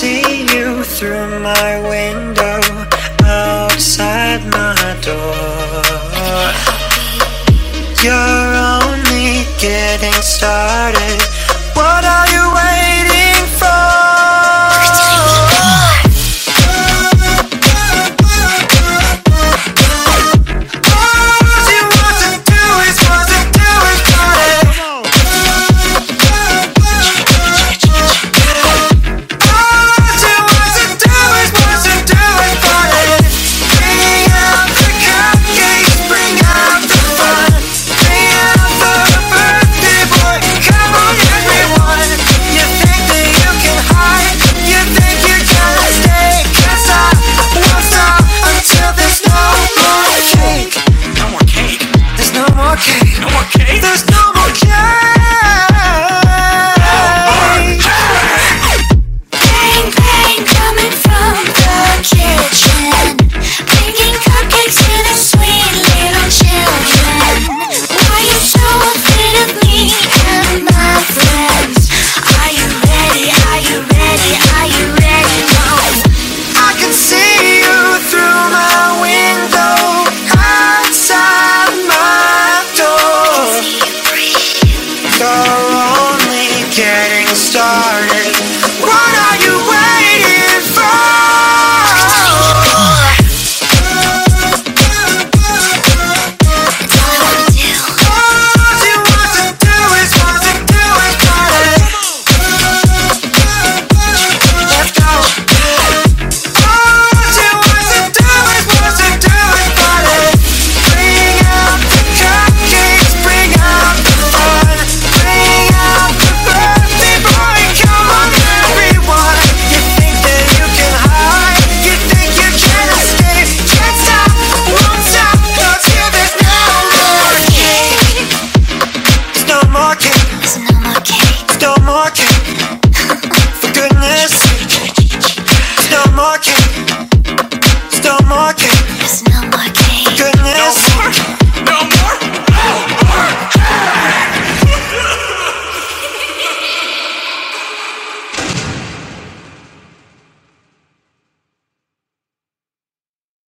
see you through my window outside my door. You're only getting started. Okay. There's no